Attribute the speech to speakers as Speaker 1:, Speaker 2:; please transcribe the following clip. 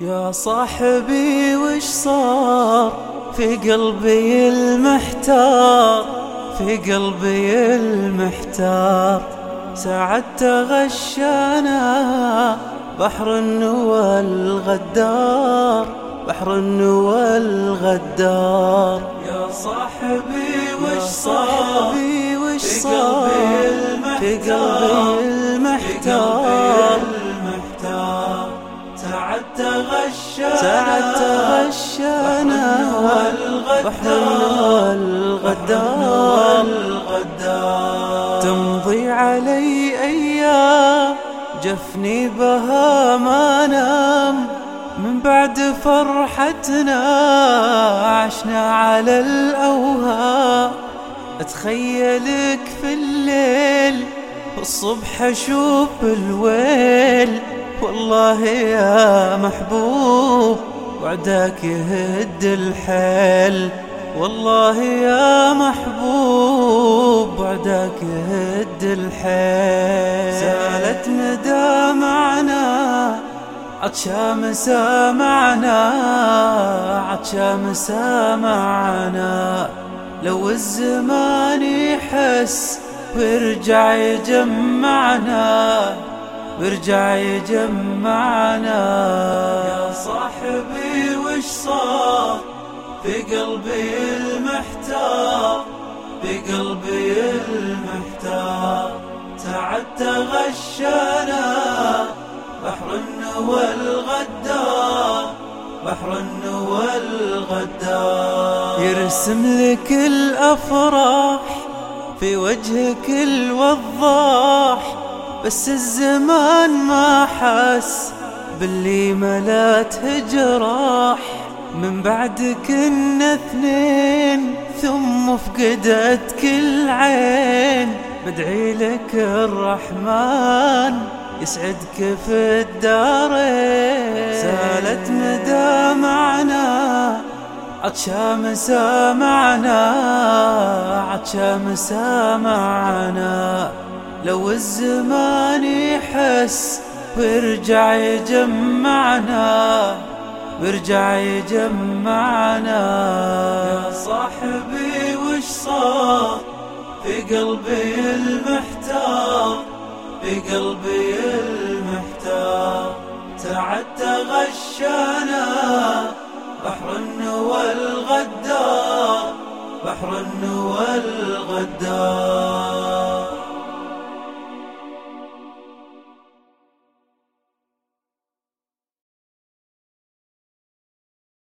Speaker 1: يا صاحبي وش صار؟ في قلبي المحتار في قلبي المحتار. ساعة تغشانا بحر النوى الغدار بحر النوى الغدار.
Speaker 2: يا صاحبي وش صار؟ في قلبي
Speaker 1: في قلبي المحتار.
Speaker 2: تغشانا
Speaker 1: ساعة تغشانا بحر النوى الغدار
Speaker 2: الغدار
Speaker 1: تمضي علي أيام جفني بها ما نام من بعد فرحتنا عشنا على الأوهام. أتخيلك في الليل الصبح أشوف الويل. والله يا محبوب وعداك يهد الحيل. والله يا محبوب وعداك يهد الحيل. زالت مدى معنا عطشام سامعنا عطشام سامعنا لو الزمان يحس ويرجع يجمعنا. ويرجع يجمعنا.
Speaker 2: يا صاحبي وش صار؟ في قلبي المحتار في قلبي المحتار. ساعة تغشانا بحر النوى الغدار بحر النوى الغدار.
Speaker 1: يرسم لك الأفراح في وجهك الوضاح. بس الزمان ما حس باللي ملاته جراح. من بعد كنا اثنين ثم فقدت كل عين. بدعي لك الرحمن يسعدك في الدارين. زالت مدى معنا عطشام سامعنا عطشام سامعنا لو الزمان يحس ويرجع يجمعنا ويرجع يجمعنا.
Speaker 2: يا صاحبي وش صار؟ في قلبي المحتار في قلبي المحتار. ساعة تغشانا بحر النوى الغدار بحر النوى الغدار.